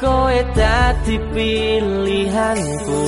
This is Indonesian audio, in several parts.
Kowe dadi pilihanku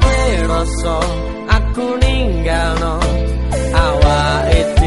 kanthi rasa aku ninggalno. Awake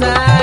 side.